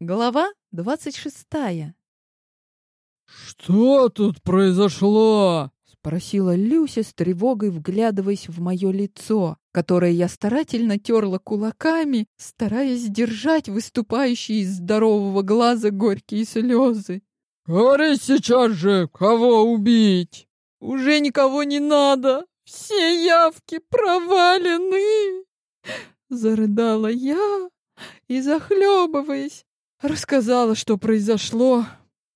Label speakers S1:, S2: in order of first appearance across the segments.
S1: Глава двадцать шестая.
S2: «Что тут произошло?»
S1: — спросила Люся с тревогой, вглядываясь в мое лицо, которое я старательно терла кулаками, стараясь сдержать выступающие из здорового глаза горькие слезы.
S2: «Говори сейчас же, кого убить?»
S1: «Уже никого не надо! Все явки провалены!» Зарыдала я и, захлебываясь, рассказала, что произошло,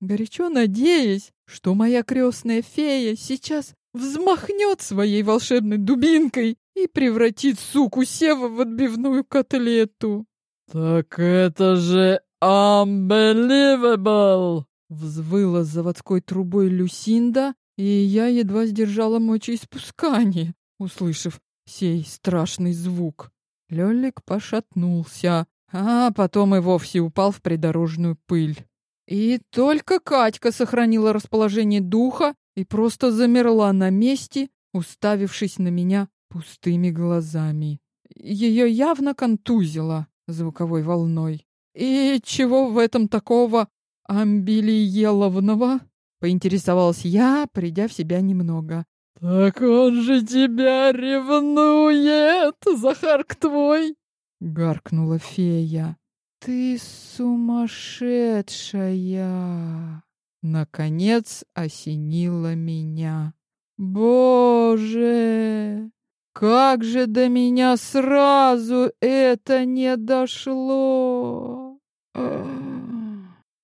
S1: горячо надеясь, что моя крестная фея сейчас взмахнет своей волшебной дубинкой и превратит суку Сева в отбивную котлету.
S2: «Так это же unbelievable!»
S1: Взвыла заводской трубой Люсинда, и я едва сдержала мочеиспускание, услышав сей страшный звук. Лёлик пошатнулся, а потом и вовсе упал в придорожную пыль. И только Катька сохранила расположение духа и просто замерла на месте, уставившись на меня пустыми глазами. Ее явно контузило звуковой волной. И чего в этом такого амбилиеловного? Поинтересовалась я, придя в себя немного.
S2: «Так он же тебя ревнует, Захарк твой!» — гаркнула фея.
S1: «Ты сумасшедшая!» Наконец осенила меня. «Боже! Как же до меня сразу это не дошло!»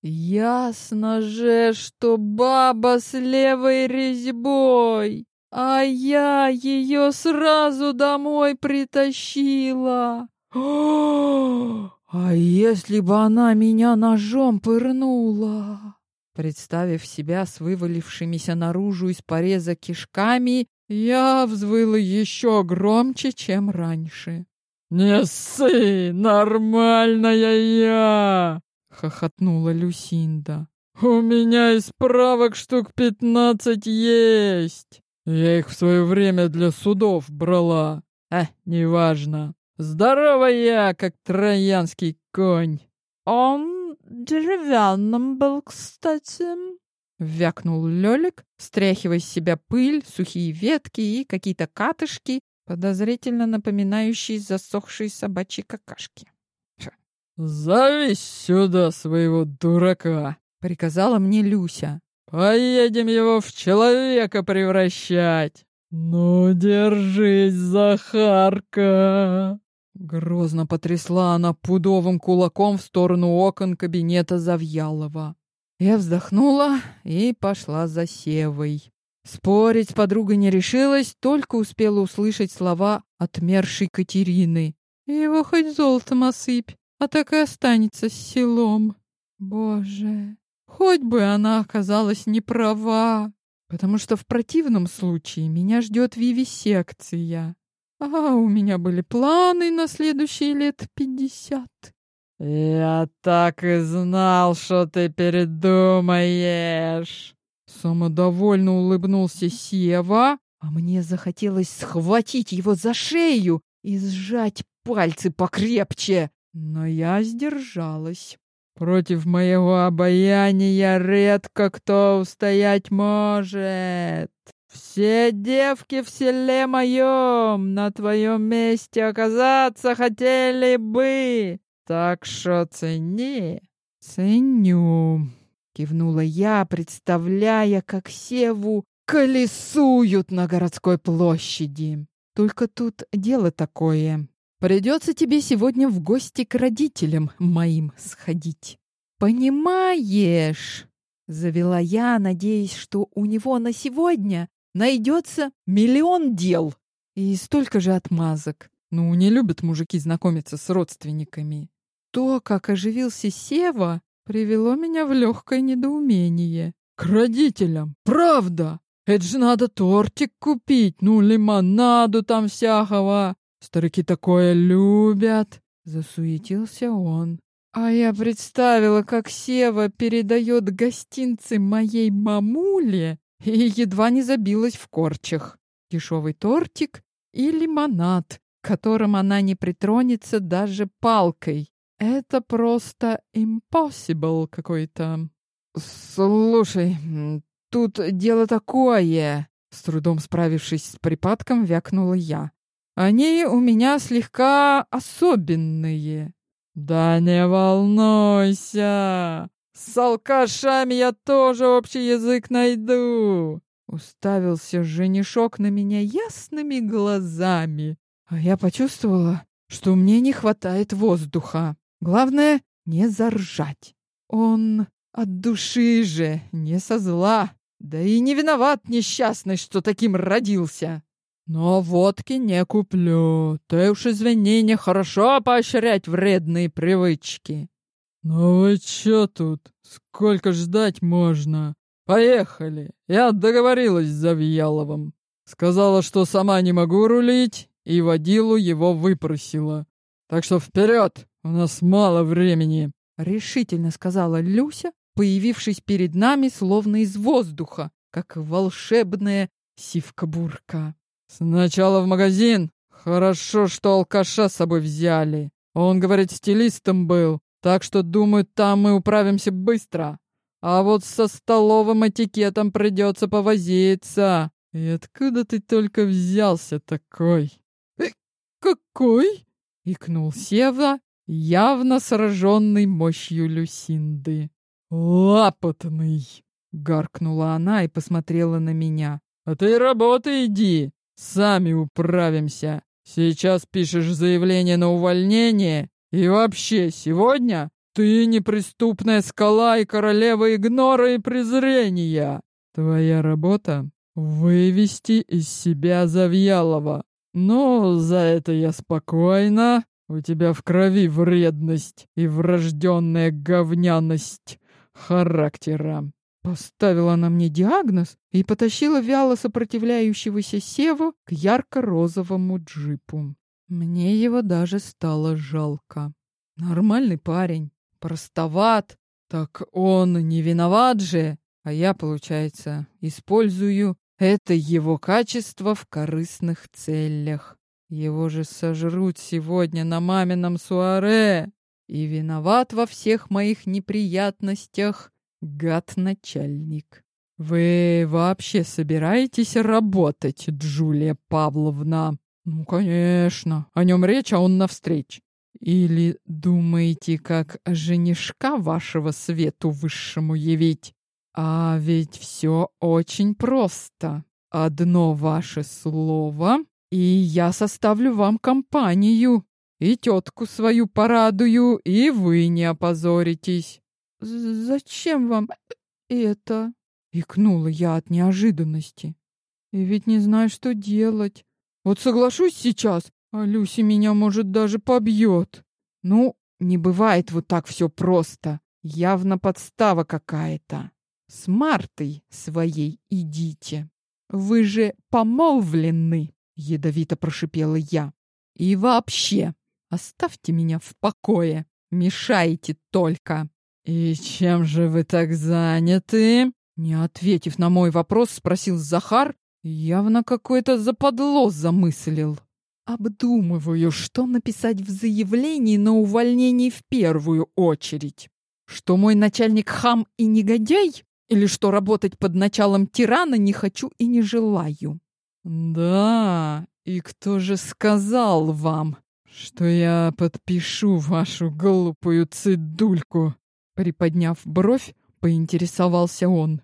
S1: Ясно же, что баба с левой резьбой, а я ее сразу домой притащила. А если бы она меня ножом пырнула? Представив себя с вывалившимися наружу из пореза кишками, я взвыла еще громче, чем раньше.
S2: «Не ссы, нормальная я!»
S1: — хохотнула Люсинда.
S2: «У меня и справок штук пятнадцать есть. Я их в свое время для судов брала. А, неважно. Здоровая, как троянский конь.
S1: Он деревянным был, кстати. Вякнул Лёлик, стряхивая с себя пыль, сухие ветки и какие-то катышки, подозрительно напоминающие засохшие собачьи какашки.
S2: «Зови сюда своего дурака!» — приказала мне Люся. «Поедем его в человека превращать!» «Ну, держись, Захарка!»
S1: Грозно потрясла она пудовым кулаком в сторону окон кабинета Завьялова. Я вздохнула и пошла за Севой. Спорить с подругой не решилась, только успела услышать слова отмершей Катерины. «Его хоть золотом осыпь, а так и останется с селом. Боже, хоть бы она оказалась не права, потому что в противном случае меня ждет вивисекция. А у меня были планы на следующие лет пятьдесят.
S2: «Я так и знал, что ты передумаешь!»
S1: Самодовольно улыбнулся Сева, а мне захотелось схватить его за шею и сжать пальцы покрепче, но я сдержалась.
S2: Против моего обаяния редко кто устоять может. Все девки в селе моем на твоем месте оказаться хотели бы. Так что цени.
S1: Ценю, кивнула я, представляя, как Севу колесуют на городской площади. Только тут дело такое. Придется тебе сегодня в гости к родителям моим сходить. Понимаешь? Завела я, надеясь, что у него на сегодня найдется миллион дел и столько же отмазок. Ну, не любят мужики знакомиться с родственниками. То, как оживился Сева, привело меня в легкое недоумение.
S2: К родителям, правда? Это же надо тортик купить, ну, лимонаду там всякого. Старики такое любят.
S1: Засуетился он. А я представила, как Сева передает гостинцы моей мамуле и едва не забилась в корчах. Дешевый тортик и лимонад, которым она не притронется даже палкой. Это просто impossible какой-то. Слушай, тут дело такое. С трудом справившись с припадком, вякнула я. Они у меня слегка особенные.
S2: Да не волнуйся. С алкашами я тоже общий язык найду.
S1: Уставился женишок на меня ясными глазами. А я почувствовала, что мне не хватает воздуха. Главное, не заржать. Он от души же, не со зла. Да и не виноват несчастный, что таким родился. Но водки не куплю. Ты уж извини, нехорошо поощрять вредные привычки.
S2: Ну вы чё тут? Сколько ждать можно? Поехали. Я договорилась с Завьяловым. Сказала, что сама не могу рулить, и водилу его выпросила. Так что вперед, у нас мало времени.
S1: Решительно сказала Люся, появившись перед нами словно из воздуха, как волшебная сивка-бурка.
S2: Сначала в магазин. Хорошо, что алкаша с собой взяли. Он, говорит, стилистом был, так что, думаю, там мы управимся быстро. А вот со столовым этикетом придется повозиться. И откуда ты только взялся такой?
S1: Э, какой? Икнул Сева, явно сраженный мощью Люсинды.
S2: Лапотный!
S1: Гаркнула она и посмотрела на меня.
S2: А ты работай иди, сами управимся. Сейчас пишешь заявление на увольнение, и вообще сегодня ты неприступная скала и королева игнора и презрения. Твоя работа — вывести из себя Завьялова. Но за это я спокойно. У тебя в крови вредность и врожденная говняность характера.
S1: Поставила она мне диагноз и потащила вяло сопротивляющегося Севу к ярко-розовому джипу. Мне его даже стало жалко. Нормальный парень. Простоват. Так он не виноват же. А я, получается, использую это его качество в корыстных целях. Его же сожрут сегодня на мамином суаре. И виноват во всех моих неприятностях гад-начальник. Вы вообще собираетесь работать, Джулия Павловна? Ну, конечно. О нем речь, а он навстречу. Или думаете, как женишка вашего свету высшему явить? А ведь все очень просто. Одно ваше слово, и я составлю вам компанию. И тетку свою порадую, и вы не опозоритесь. «Зачем вам это?» — икнула я от неожиданности. «И ведь не знаю, что делать. Вот соглашусь сейчас, а Люси меня, может, даже побьет. Ну, не бывает вот так все просто. Явно подстава какая-то. С Мартой своей идите. Вы же помолвлены, ядовито прошипела я. И вообще, оставьте меня в покое. Мешаете только.
S2: И чем же вы так заняты?
S1: Не ответив на мой вопрос, спросил Захар, явно какой-то западло замыслил. Обдумываю, что написать в заявлении на увольнение в первую очередь. Что мой начальник хам и негодяй? Или что работать под началом тирана не хочу и не желаю?
S2: Да, и кто же сказал вам, что я подпишу вашу глупую цидульку?
S1: Приподняв бровь, поинтересовался он.